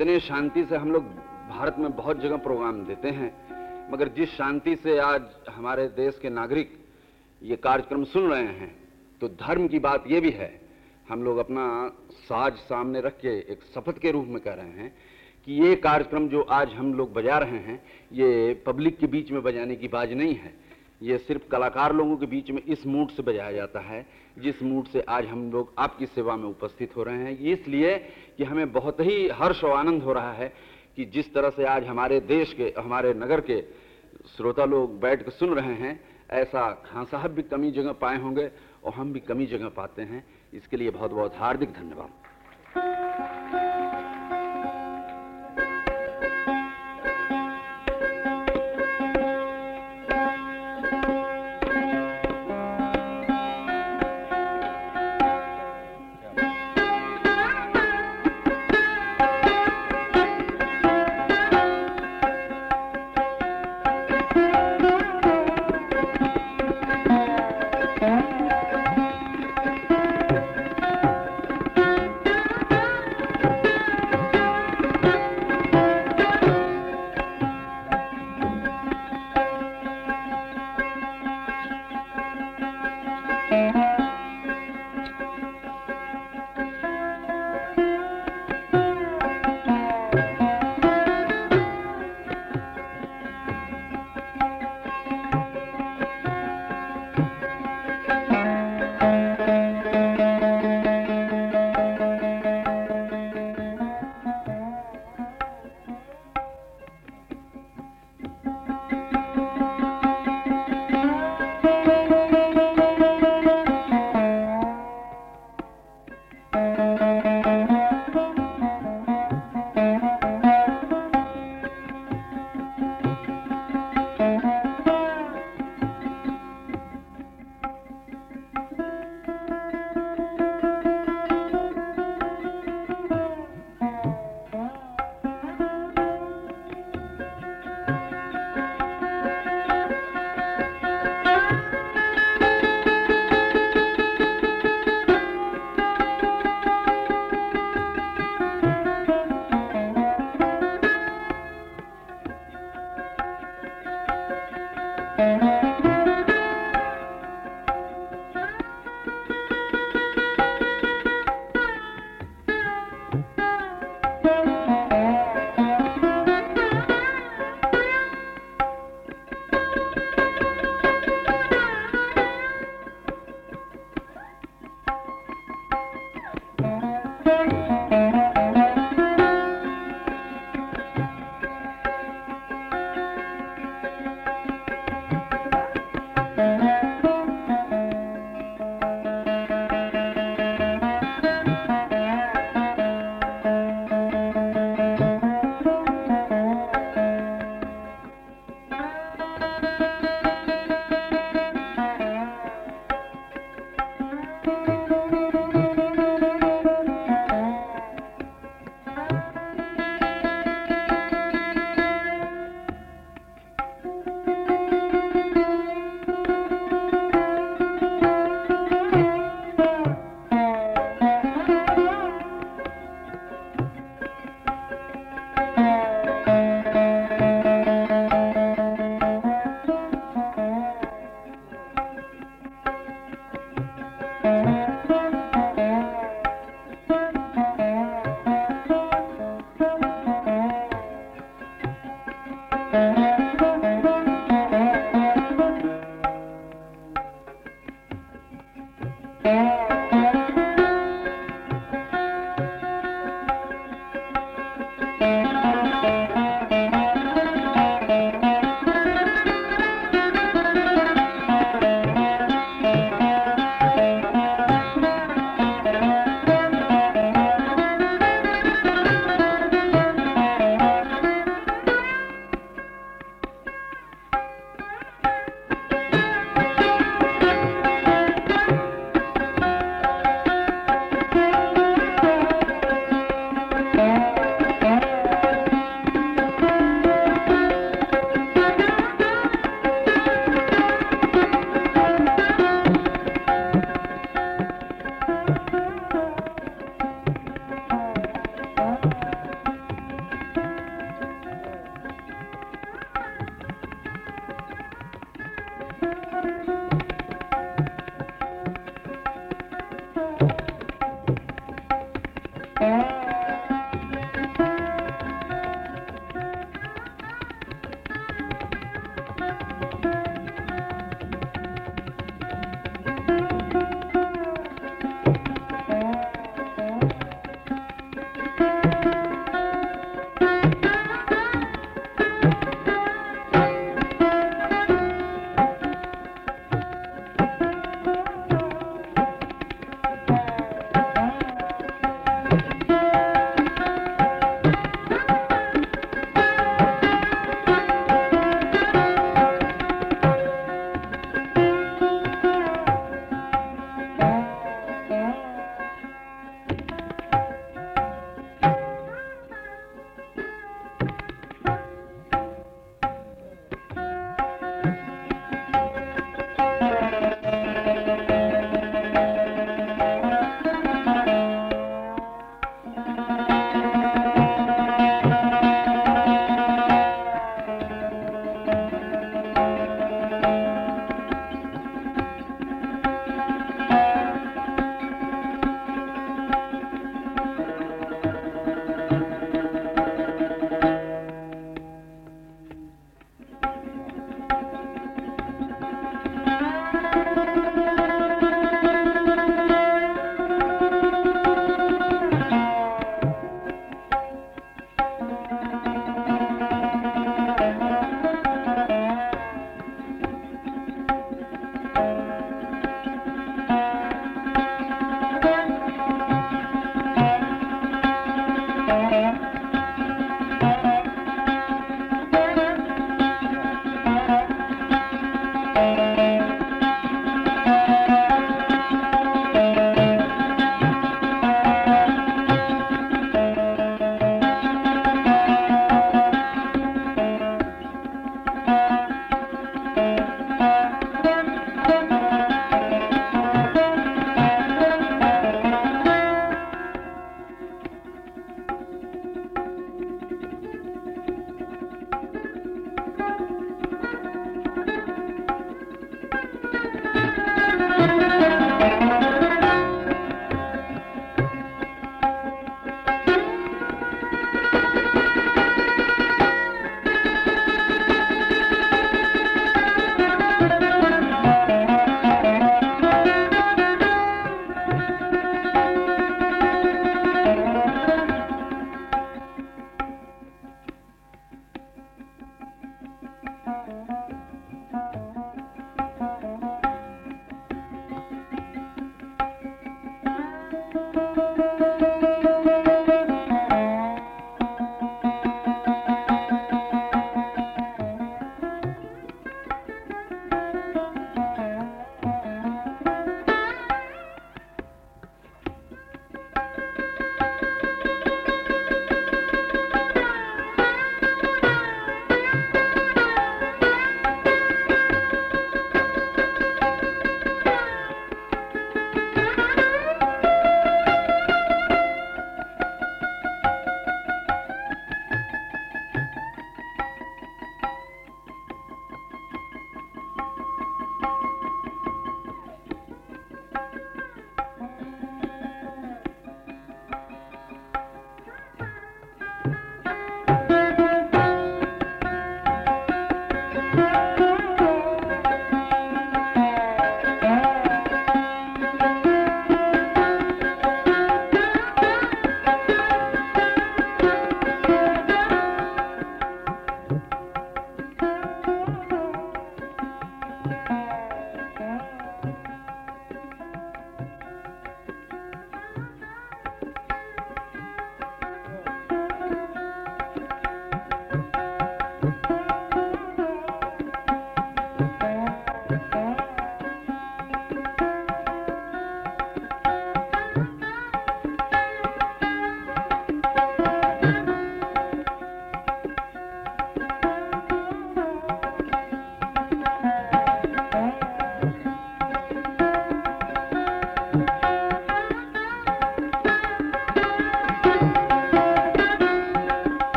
इतने शांति से हम लोग भारत में बहुत जगह प्रोग्राम देते हैं, मगर जिस शांति से आज हमारे देश के नागरिक ये कार्यक्रम सुन रहे हैं तो धर्म की बात ये भी है, हम लोग अपना साज सामने रख के एक शपथ के रूप में कह रहे हैं कि ये कार्यक्रम जो आज हम लोग बजा रहे हैं, ये पब्लिक के बीच में बजाने की बाज नहीं है। ये सिर्फ़ कलाकार लोगों के बीच में इस मूड से बजाया जाता है जिस मूड से आज हम लोग आपकी सेवा में उपस्थित हो रहे हैं इसलिए कि हमें बहुत ही हर्ष और आनंद हो रहा है कि जिस तरह से आज हमारे देश के, हमारे नगर के श्रोता लोग बैठ कर सुन रहे हैं, ऐसा खान साहब भी कमी जगह पाए होंगे और हम भी कमी जगह पाते हैं। इसके लिए बहुत बहुत हार्दिक धन्यवाद।